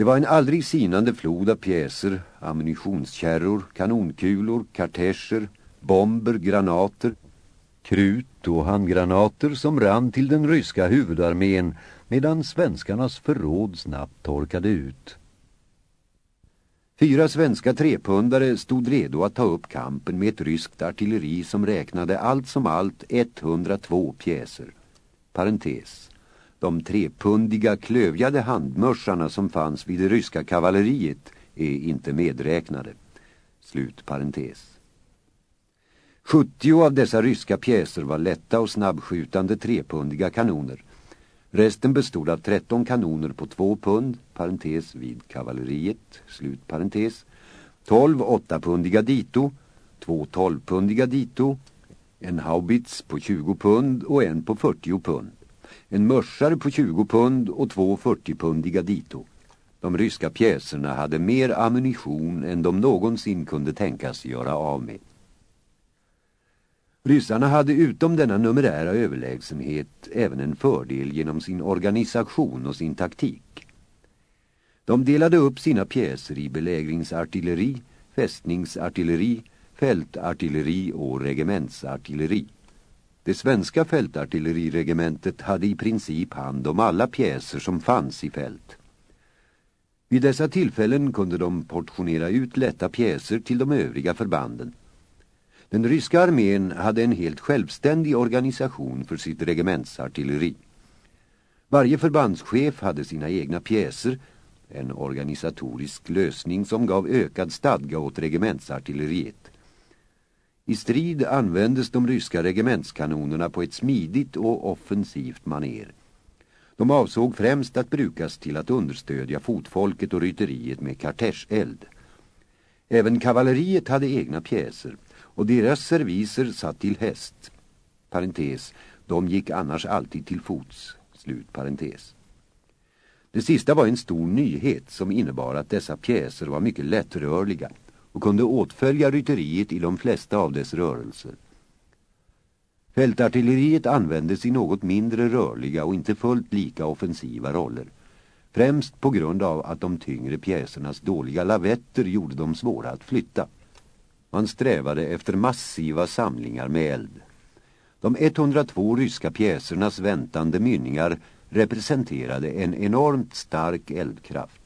Det var en aldrig sinande flod av pjäser, ammunitionskärror, kanonkulor, kartescher, bomber, granater, krut och handgranater som rann till den ryska huvudarmén medan svenskarnas förråd snabbt torkade ut. Fyra svenska trepundare stod redo att ta upp kampen med ett ryskt artilleri som räknade allt som allt 102 pjäser. Parentes. De trepundiga klövjade handmörsarna som fanns vid det ryska kavalleriet är inte medräknade. Slut parentes. 70 av dessa ryska pjäser var lätta och snabbskjutande trepundiga kanoner. Resten bestod av 13 kanoner på 2 pund, parentes vid kavalleriet, slut parentes, 12 åttapundiga dito, två tolvpundiga dito, en haubits på 20 pund och en på 40 pund, en mörsare på 20 pund och två 40-pundiga dito. De ryska pjäserna hade mer ammunition än de någonsin kunde tänkas göra av med. Ryssarna hade utom denna numerära överlägsenhet även en fördel genom sin organisation och sin taktik. De delade upp sina pjäser i belägringsartilleri, fästningsartilleri, fältartilleri och regementsartilleri. Det svenska fältartilleriregementet hade i princip hand om alla pjäser som fanns i fält. Vid dessa tillfällen kunde de portionera ut lätta pjäser till de övriga förbanden. Den ryska armén hade en helt självständig organisation för sitt regementsartilleri. Varje förbandschef hade sina egna pjäser, en organisatorisk lösning som gav ökad stadga åt regementsartilleriet. I strid användes de ryska regementskanonerna på ett smidigt och offensivt maner. De avsåg främst att brukas till att understödja fotfolket och rytteriet med karterseld. Även kavalleriet hade egna pjäser och deras serviser satt till häst. Parentes, de gick annars alltid till fots. Slut parentes. Det sista var en stor nyhet som innebar att dessa pjäser var mycket lättrörliga och kunde åtfölja rytteriet i de flesta av dess rörelser. Fältartilleriet användes i något mindre rörliga och inte fullt lika offensiva roller. Främst på grund av att de tyngre pjäsernas dåliga lavetter gjorde dem svåra att flytta. Man strävade efter massiva samlingar med eld. De 102 ryska pjäsernas väntande mynningar representerade en enormt stark eldkraft.